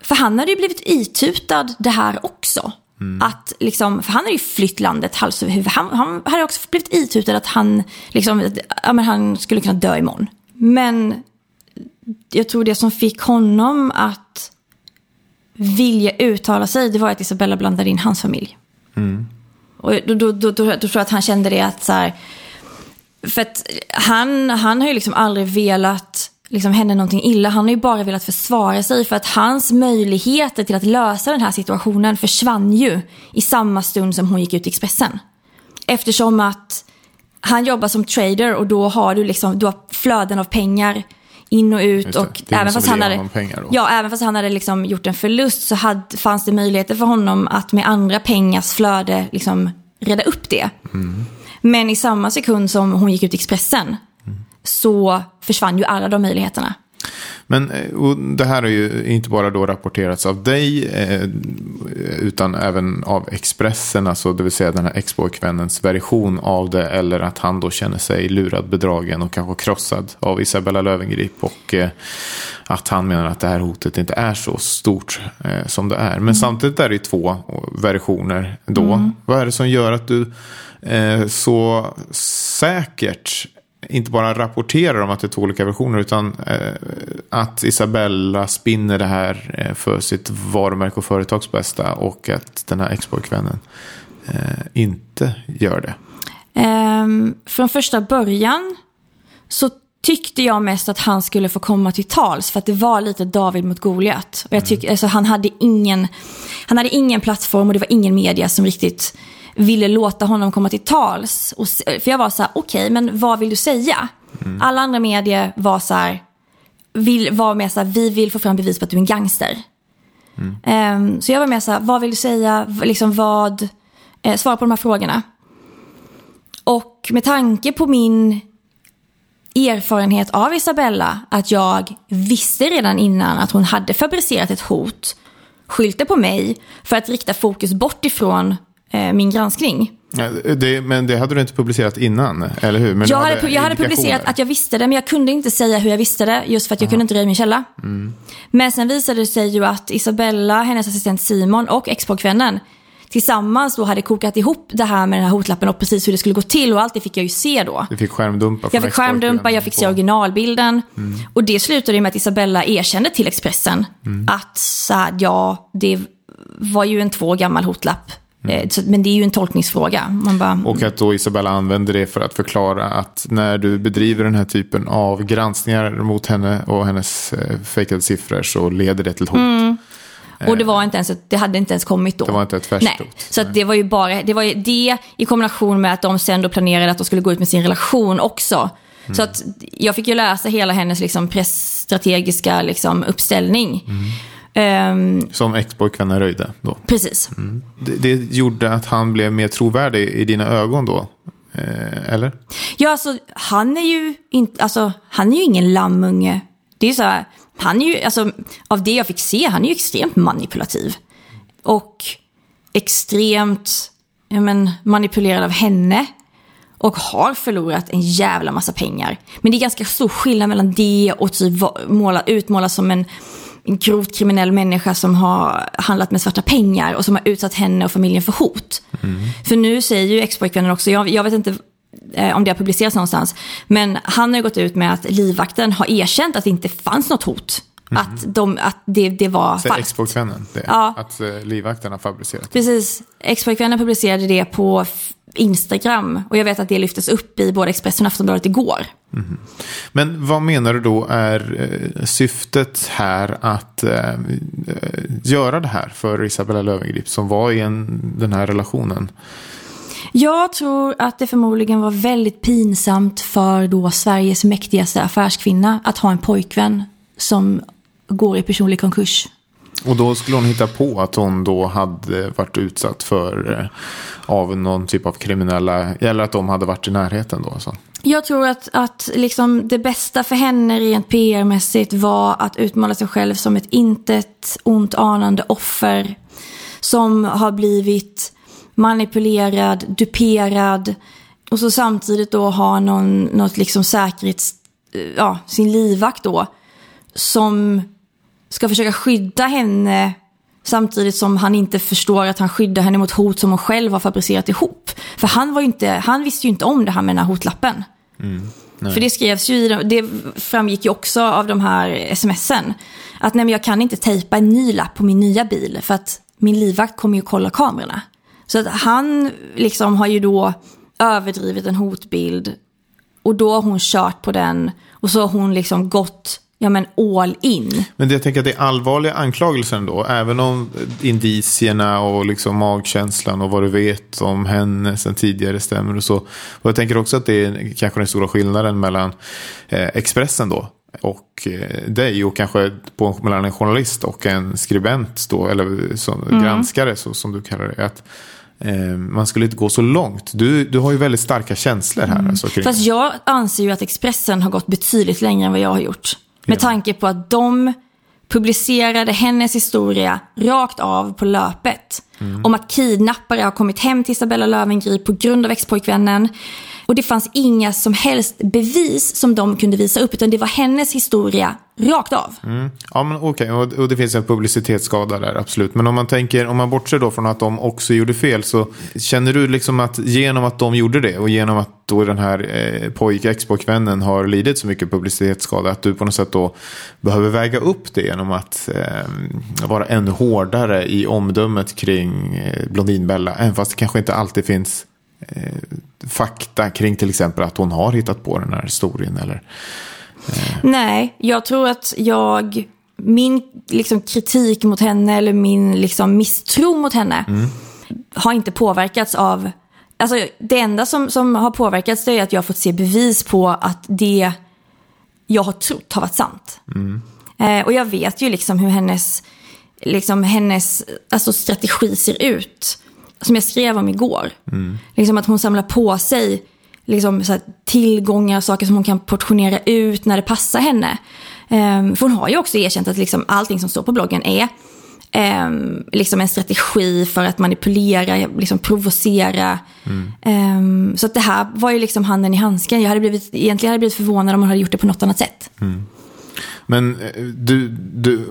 Speaker 1: För han hade ju blivit itutad det här också. Att liksom, för han hade ju flytt landet hals över huvud. Han, han hade också blivit itutad att han, liksom, ja, men han skulle kunna dö imorgon. Men jag tror det som fick honom att vilja uttala sig, det var att Isabella blandade in hans familj. Och då, då, då, då, då tror jag att han kände det att så här, för att han, han har ju liksom aldrig velat liksom hända någonting illa. Han har ju bara velat försvara sig för att hans möjligheter till att lösa den här situationen försvann ju i samma stund som hon gick ut i Expressen. Eftersom att han jobbar som trader och då har du liksom, du har flöden av pengar in och ut. Och även fast han hade, ja, även fast han hade liksom gjort en förlust så hade, fanns det möjligheter för honom att med andra pengars flöde liksom reda upp det. Men i samma sekund som hon gick ut i Expressen så försvann ju alla de möjligheterna.
Speaker 2: Men eh, och det här har ju inte bara då rapporterats av dig eh, utan även av Expressen, alltså det vill säga den här expojkvännens version av det eller att han då känner sig lurad, bedragen och kanske krossad av Isabella Löwengrip och eh, att han menar att det här hotet inte är så stort som det är. Men samtidigt är det ju två versioner då. Vad är det som gör att du så säkert inte bara rapporterar om att det är två olika versioner utan eh, att Isabella spinner det här eh, för sitt varumärke och företags bästa och att den här expojkvännen eh, inte gör det.
Speaker 1: Ehm, från första början så tyckte jag mest att han skulle få komma till tals för att det var lite David mot Goliat. Och jag tyck, alltså, han, hade ingen, han hade ingen plattform och det var ingen media som riktigt ville låta honom komma till tals. Och, för jag var så här, okej, okay, men vad vill du säga? Mm. Alla andra medier var så här, vill, var med så här, vi vill få fram bevis på att du är en gangster. Mm. Um, så jag var med så här, vad vill du säga, liksom vad, eh, svara på de här frågorna. Och med tanke på min erfarenhet av Isabella, att jag visste redan innan att hon hade fabricerat ett hot, skylte på mig för att rikta fokus bort ifrån eh, min granskning.
Speaker 2: Det, men det hade du inte publicerat innan, eller hur? Men
Speaker 1: jag, hade, jag hade publicerat att jag visste det, men jag kunde inte säga hur jag visste det, just för att jag Aha. kunde inte röja min källa. Mm. Men sen visade det sig ju att Isabella, hennes assistent Simon och expojkvännen tillsammans då hade kokat ihop det här med den här hotlappen och precis hur det skulle gå till och allt det fick jag ju se då.
Speaker 2: Du fick skärmdumpa?
Speaker 1: Jag fick skärmdumpa, jag fick se originalbilden. Mm. Och det slutade ju med att Isabella erkände till Expressen mm. att så här, ja, det var ju en två gammal hotlapp. Mm. Eh, men det är ju en tolkningsfråga. Man bara,
Speaker 2: och att då Isabella använder det för att förklara att när du bedriver den här typen av granskningar mot henne och hennes eh, fejkade siffror så leder det till hot. Mm.
Speaker 1: Och det var inte ens det hade inte ens kommit då.
Speaker 2: Det var inte ett färskt
Speaker 1: Nej. Så det var ju bara, det var ju det i kombination med att de sen då planerade att de skulle gå ut med sin relation också. Mm. Så att jag fick ju läsa hela hennes liksom pressstrategiska liksom uppställning.
Speaker 2: Mm. Um, Som ex-pojkvännen röjde då?
Speaker 1: Precis.
Speaker 2: Mm. Det, det, gjorde att han blev mer trovärdig i dina ögon då? Eh, eller?
Speaker 1: Ja, alltså han är ju inte, alltså han är ju ingen lammunge. Det är så här, han är ju, alltså, av det jag fick se, han är ju extremt manipulativ. Och extremt ja, men, manipulerad av henne. Och har förlorat en jävla massa pengar. Men det är ganska stor skillnad mellan det och typ måla, utmålas som en grovt kriminell människa som har handlat med svarta pengar och som har utsatt henne och familjen för hot. Mm. För nu säger ju expojkvännen också, jag, jag vet inte eh, om det har publicerats någonstans. Men han har gått ut med att livvakten har erkänt att det inte fanns något hot. Mm. Att, de, att det, det var
Speaker 2: Så falskt. Expojkvännen, ja. att eh, livvakten har fabricerat
Speaker 1: Precis. Expojkvännen publicerade det på Instagram. Och jag vet att det lyftes upp i både Expressen och Aftonbladet igår. Mm.
Speaker 2: Men vad menar du då är eh, syftet här att eh, göra det här för Isabella Löwengrip som var i en, den här relationen?
Speaker 1: Jag tror att det förmodligen var väldigt pinsamt för då Sveriges mäktigaste affärskvinna att ha en pojkvän som går i personlig konkurs.
Speaker 2: Och då skulle hon hitta på att hon då hade varit utsatt för av någon typ av kriminella, eller att de hade varit i närheten då. Så.
Speaker 1: Jag tror att, att liksom det bästa för henne rent PR-mässigt var att utmåla sig själv som ett intet ont anande offer som har blivit manipulerad, duperad och så samtidigt då ha någon, något liksom säkerhets, ja, sin livvakt då som ska försöka skydda henne samtidigt som han inte förstår att han skyddar henne mot hot som hon själv har fabricerat ihop. För han, var inte, han visste ju inte om det här med den här hotlappen. Mm, För det skrevs ju i, det framgick ju också av de här smsen. Att nej men jag kan inte tejpa en ny lapp på min nya bil för att min livvakt kommer ju kolla kamerorna. Så att han liksom har ju då överdrivit en hotbild och då har hon kört på den och så har hon liksom gått ja, men all in.
Speaker 2: Men det, jag tänker att det är allvarliga anklagelser ändå. Även om indicierna och liksom magkänslan och vad du vet om henne sen tidigare stämmer och så. Och jag tänker också att det är kanske den stora skillnaden mellan eh, Expressen då och eh, dig och kanske på, mellan en journalist och en skribent då, eller som mm. granskare så, som du kallar det. Att, eh, man skulle inte gå så långt. Du, du har ju väldigt starka känslor här. Mm. Alltså,
Speaker 1: Fast jag anser ju att Expressen har gått betydligt längre än vad jag har gjort. Med tanke på att de publicerade hennes historia rakt av på löpet. Mm. Om att kidnappare har kommit hem till Isabella Löwengrip på grund av expojkvännen. Och det fanns inga som helst bevis som de kunde visa upp, utan det var hennes historia rakt av.
Speaker 2: Mm. Ja, men okej, okay. och, det finns en publicitetsskada där, absolut. Men om man tänker, om man bortser då från att de också gjorde fel, så känner du liksom att genom att de gjorde det och genom att då den här eh, pojk, expojkvännen har lidit så mycket publicitetsskada, att du på något sätt då behöver väga upp det genom att eh, vara ännu hårdare i omdömet kring eh, Blondinbella, även fast det kanske inte alltid finns eh, fakta kring till exempel att hon har hittat på den här historien? Eller?
Speaker 1: Nej, jag tror att jag, min liksom, kritik mot henne eller min liksom, misstro mot henne har inte påverkats av, alltså det enda som, som har påverkats det är att jag har fått se bevis på att det jag har trott har varit sant. Eh, och jag vet ju liksom hur hennes, liksom hennes alltså, strategi ser ut. Som jag skrev om igår. Liksom att hon samlar på sig liksom, så här, tillgångar, saker som hon kan portionera ut när det passar henne. Eh, för hon har ju också erkänt att liksom, allting som står på bloggen är eh, liksom en strategi för att manipulera, liksom provocera. Eh, så att det här var ju liksom handen i handsken. Jag hade blivit, egentligen hade jag blivit förvånad om hon hade gjort det på något annat sätt.
Speaker 2: Men eh, du, du,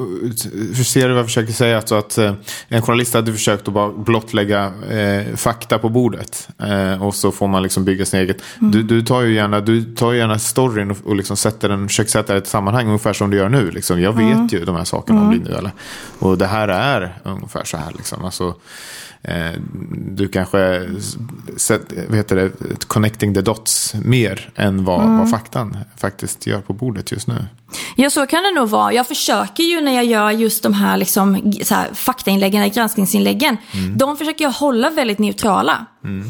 Speaker 2: ser du vad jag försöker säga? Alltså att eh, en journalist hade försökt att bara blottlägga eh, fakta på bordet. Eh, och så får man liksom bygga sin eget. Du, du tar ju gärna, du tar ju gärna storyn och, och liksom sätter den, försöker sätta den i ett sammanhang ungefär som du gör nu. Liksom. Jag vet ju de här sakerna om Lindy eller? Och det här är ungefär så här. Liksom. Alltså, du kanske set, heter det, connecting the dots mer än vad, vad faktan faktiskt gör på bordet just nu.
Speaker 1: Ja, så kan det nog vara. Jag försöker ju när jag gör just de här, liksom, så här faktainläggen, granskningsinläggen. De försöker jag hålla väldigt neutrala.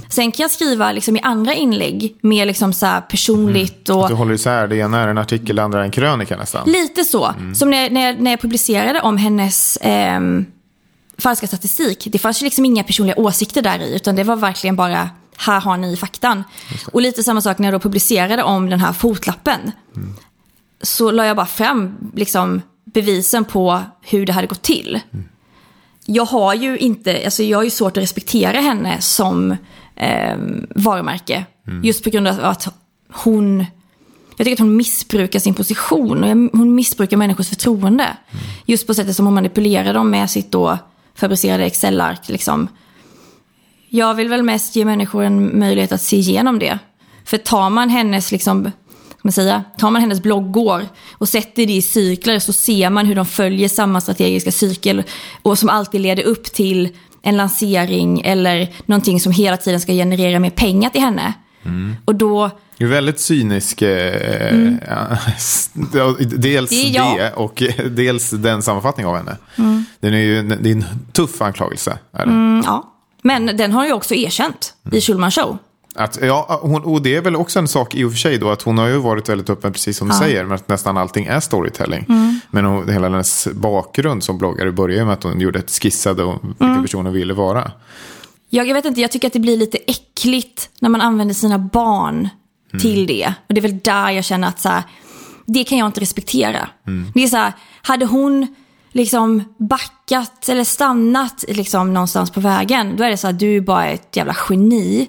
Speaker 1: Sen kan jag skriva liksom, i andra inlägg mer liksom, så här, personligt. Och,
Speaker 2: Du håller isär, det ena är en artikel, det andra är en krönika nästan.
Speaker 1: Lite så. Som när, när, när jag publicerade om hennes ehm, falska statistik. Det fanns ju liksom inga personliga åsikter där i. Utan det var verkligen bara, här har ni faktan. Och lite samma sak när jag då publicerade om den här fotlappen. Så la jag bara fram liksom, bevisen på hur det hade gått till. Jag har ju inte, alltså jag har ju svårt att respektera henne som eh, varumärke. Just på grund av att hon jag tycker att hon missbrukar sin position och hon missbrukar människors förtroende. Just på sättet som hon manipulerar dem med sitt då fabricerade Excel-ark. Liksom. Jag vill väl mest ge människor en möjlighet att se igenom det. För tar man hennes, liksom, man säga, tar man hennes bloggår och sätter det i cykler så ser man hur de följer samma strategiska cykel och som alltid leder upp till en lansering eller någonting som hela tiden ska generera mer pengar till henne. Och då
Speaker 2: Du är väldigt cynisk. Eh, ja, ja, dels
Speaker 1: Det
Speaker 2: och dels den sammanfattningen av henne. Den är ju det är en tuff anklagelse.
Speaker 1: Mm, ja. Men den har ju också erkänt i Schulman show.
Speaker 2: Att, ja, hon, och det är väl också en sak i och för sig då att hon har ju varit väldigt öppen precis som du säger med att nästan allting är storytelling. Men hon, hela hennes bakgrund som bloggare började med att hon gjorde ett skissade om vilka personer hon ville vara.
Speaker 1: Jag, jag vet inte, jag tycker att det blir lite äckligt när man använder sina barn till det. Och det är väl där jag känner att så här, det kan jag inte respektera. Det är så här, hade hon liksom backat eller stannat liksom någonstans på vägen, då är det så här, du är bara ett jävla geni.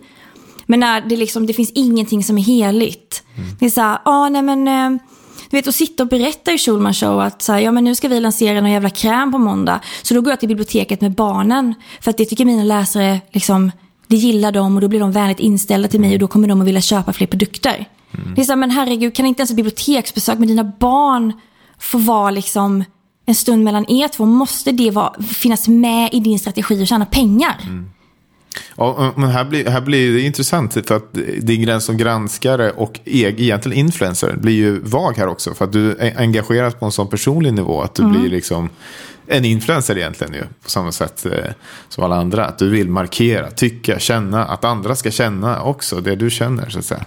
Speaker 1: Men när det liksom, det finns ingenting som är heligt. Det är så här, ah, nej men, eh, du vet att sitta och berätta i Schulman show att så här, ja men nu ska vi lansera någon jävla kräm på måndag. Så då går jag till biblioteket med barnen. För att det tycker mina läsare, liksom, det gillar de och då blir de vänligt inställda till mig och då kommer de att vilja köpa fler produkter. Det är så här, men herregud, kan inte ens ett biblioteksbesök med dina barn få vara liksom en stund mellan er två? Måste det vara, finnas med i din strategi att tjäna pengar?
Speaker 2: Ja, men här blir, här blir det intressant för att din gräns som granskare och eg, egentligen influencer blir ju vag här också. För att du är engagerad på en sån personlig nivå att du blir liksom en influencer egentligen ju. På samma sätt eh, som alla andra. Att du vill markera, tycka, känna. Att andra ska känna också det du känner så att säga.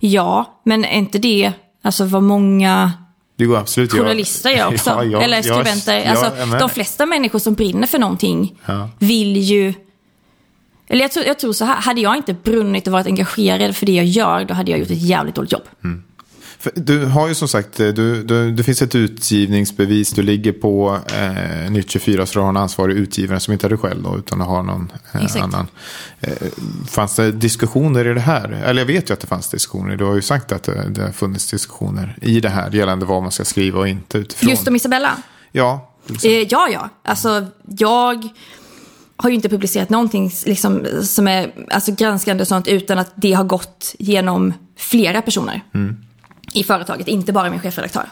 Speaker 1: Ja, men är inte det alltså vad många
Speaker 2: Det går absolut
Speaker 1: journalister gör också?
Speaker 2: Ja, jag-
Speaker 1: Eller
Speaker 2: jag-
Speaker 1: skribenter.
Speaker 2: jag
Speaker 1: alltså,
Speaker 2: med
Speaker 1: de flesta människor som brinner för någonting
Speaker 2: Ja.
Speaker 1: vill ju... Eller jag tror, jag tror så här, hade jag inte brunnit och varit engagerad för det jag gör, då hade jag gjort ett jävligt dåligt jobb.
Speaker 2: För Du har ju som sagt, eh, du, du, det finns ett utgivningsbevis. Du ligger på eh, Nytt 24 så du har en ansvarig utgivare som inte är du själv då, utan du har någon eh, annan. Eh, fanns det diskussioner i det här? Eller jag vet ju att det fanns diskussioner. Du har ju sagt att det, det har funnits diskussioner i det här gällande vad man ska skriva och inte utifrån.
Speaker 1: Just om Isabella?
Speaker 2: Ja.
Speaker 1: Eh, ja, ja. Alltså, jag har ju inte publicerat någonting liksom, som är alltså, granskande och sånt utan att det har gått genom flera personer i företaget, inte bara min chefredaktör.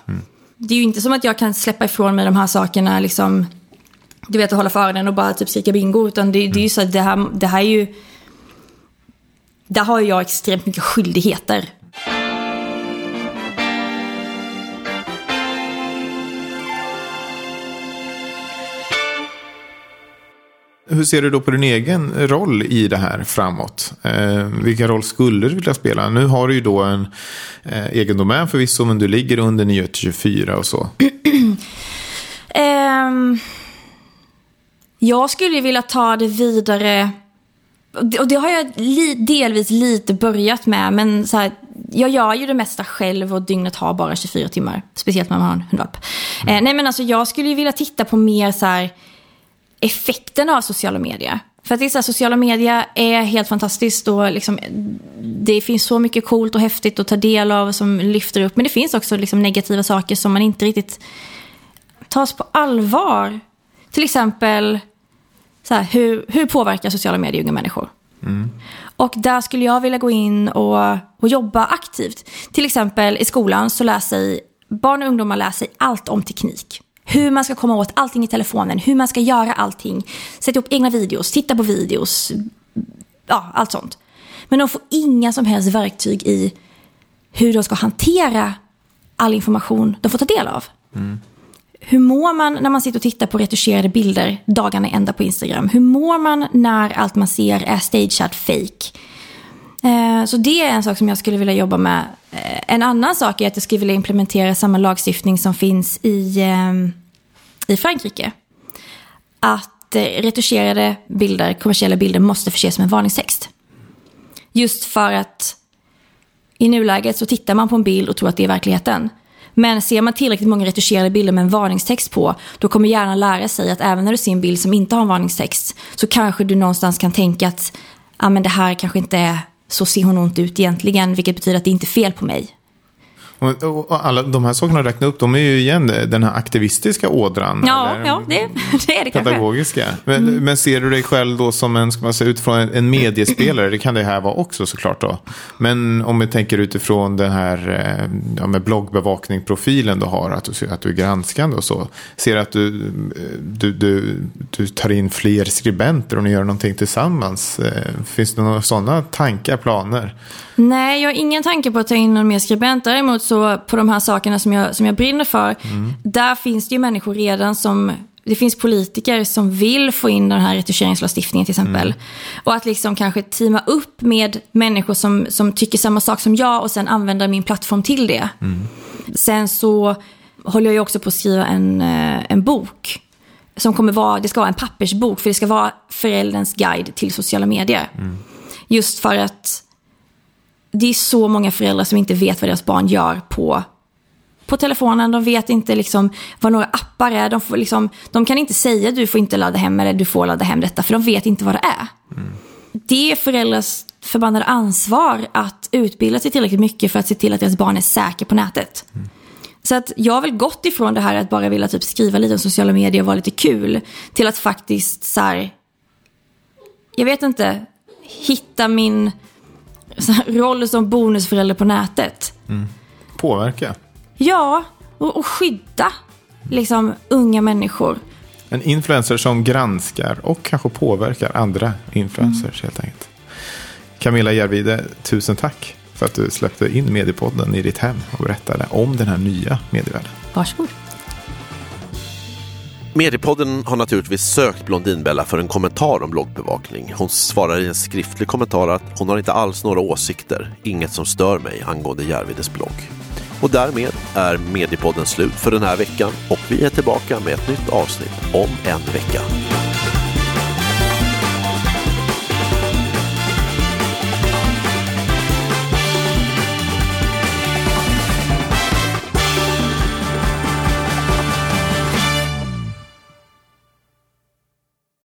Speaker 1: Det är ju inte som att jag kan släppa ifrån mig de här sakerna, liksom, du vet att hålla för öronen och bara typ skrika bingo, utan det, det är ju så att det här, det här är ju där har jag extremt mycket skyldigheter.
Speaker 2: Hur ser du då på din egen roll i det här framåt? Eh, vilken roll skulle du vilja spela? Nu har du ju då en eh, egen domän förvisso, men du ligger under Nyheter 24 och så.
Speaker 1: um, jag skulle vilja ta det vidare. Och det har jag li delvis lite börjat med, men så här, jag gör ju det mesta själv och dygnet har bara 24 timmar. Speciellt när man har en hundvalp. Mm. Eh, nej men alltså jag skulle vilja titta på mer så här effekten av sociala medier. För att det är så här, sociala medier är helt fantastiskt och liksom, det finns så mycket coolt och häftigt att ta del av som lyfter upp. Men det finns också liksom negativa saker som man inte riktigt tas på allvar. Till exempel, så här, hur, hur påverkar sociala medier unga människor? Mm. Och där skulle jag vilja gå in och, och jobba aktivt. Till exempel i skolan så lär sig barn och ungdomar lär sig allt om teknik. Hur man ska komma åt allting i telefonen, hur man ska göra allting. Sätta upp egna videos, titta på videos, ja, allt sånt. Men de får inga som helst verktyg i hur de ska hantera all information de får ta del av. Mm. Hur mår man när man sitter och tittar på retuscherade bilder dagarna ända på Instagram? Hur mår man när allt man ser är stageat fake? Eh, så det är en sak som jag skulle vilja jobba med. En annan sak är att jag skulle vilja implementera samma lagstiftning som finns i, ehm, i Frankrike. Att eh, retuscherade bilder, kommersiella bilder, måste förses med en varningstext. Just för att i nuläget så tittar man på en bild och tror att det är verkligheten. Men ser man tillräckligt många retuscherade bilder med en varningstext på, då kommer hjärnan lära sig att även när du ser en bild som inte har en varningstext, så kanske du någonstans kan tänka att ah, men det här kanske inte är så ser hon ont ut egentligen, vilket betyder att det inte är fel på mig.
Speaker 2: Och alla de här sakerna du räknar upp, de är ju igen den här aktivistiska ådran.
Speaker 1: Ja, eller? ja det, det är det
Speaker 2: Pedagogiska.
Speaker 1: kanske.
Speaker 2: Men, mm. men, ser du dig själv då som en, ska man säga, utifrån en, mediespelare, det kan det här vara också såklart då. Men om vi tänker utifrån den här eh, ja, med bloggbevakning-profilen du har, att du, att du är granskande och så. Ser att du, du, du, du tar in fler skribenter och ni gör någonting tillsammans. Eh, finns det några sådana tankar, planer?
Speaker 1: Nej, jag har ingen tanke på att ta in någon mer skribent. Däremot så på de här sakerna som jag, som jag brinner för, mm. där finns det ju människor redan som det finns politiker som vill få in den här retuscheringslagstiftningen till exempel. Mm. Och att liksom kanske teama upp med människor som, som tycker samma sak som jag och sen använda min plattform till det. Mm. Sen så håller jag ju också på att skriva en, eh, en bok. Som kommer vara, det ska vara en pappersbok för det ska vara förälderns guide till sociala medier. Mm. Just för att det är så många föräldrar som inte vet vad deras barn gör på, på telefonen. De vet inte liksom vad några appar är. De, får liksom, de kan inte säga du får inte ladda hem eller du får ladda hem detta. För de vet inte vad det är. Mm. Det är föräldrars förbannade ansvar att utbilda sig tillräckligt mycket för att se till att deras barn är säker på nätet. Mm. Så att jag har väl gått ifrån det här att bara vilja typ skriva lite om sociala medier och vara lite kul. Till att faktiskt så här, jag vet inte, hitta min roll som bonusförälder på nätet. Mm.
Speaker 2: Påverka?
Speaker 1: Ja, och, och skydda liksom, unga människor.
Speaker 2: En influencer som granskar och kanske påverkar andra influencers mm. helt enkelt. Camilla Järvide, tusen tack för att du släppte in Mediepodden i ditt hem och berättade om den här nya medievärlden.
Speaker 1: Varsågod.
Speaker 3: Mediepodden har naturligtvis sökt Blondinbella för en kommentar om bloggbevakning. Hon svarar i en skriftlig kommentar att hon har inte alls några åsikter, inget som stör mig angående Järvides blogg. Och därmed är Mediepodden slut för den här veckan och vi är tillbaka med ett nytt avsnitt om en vecka.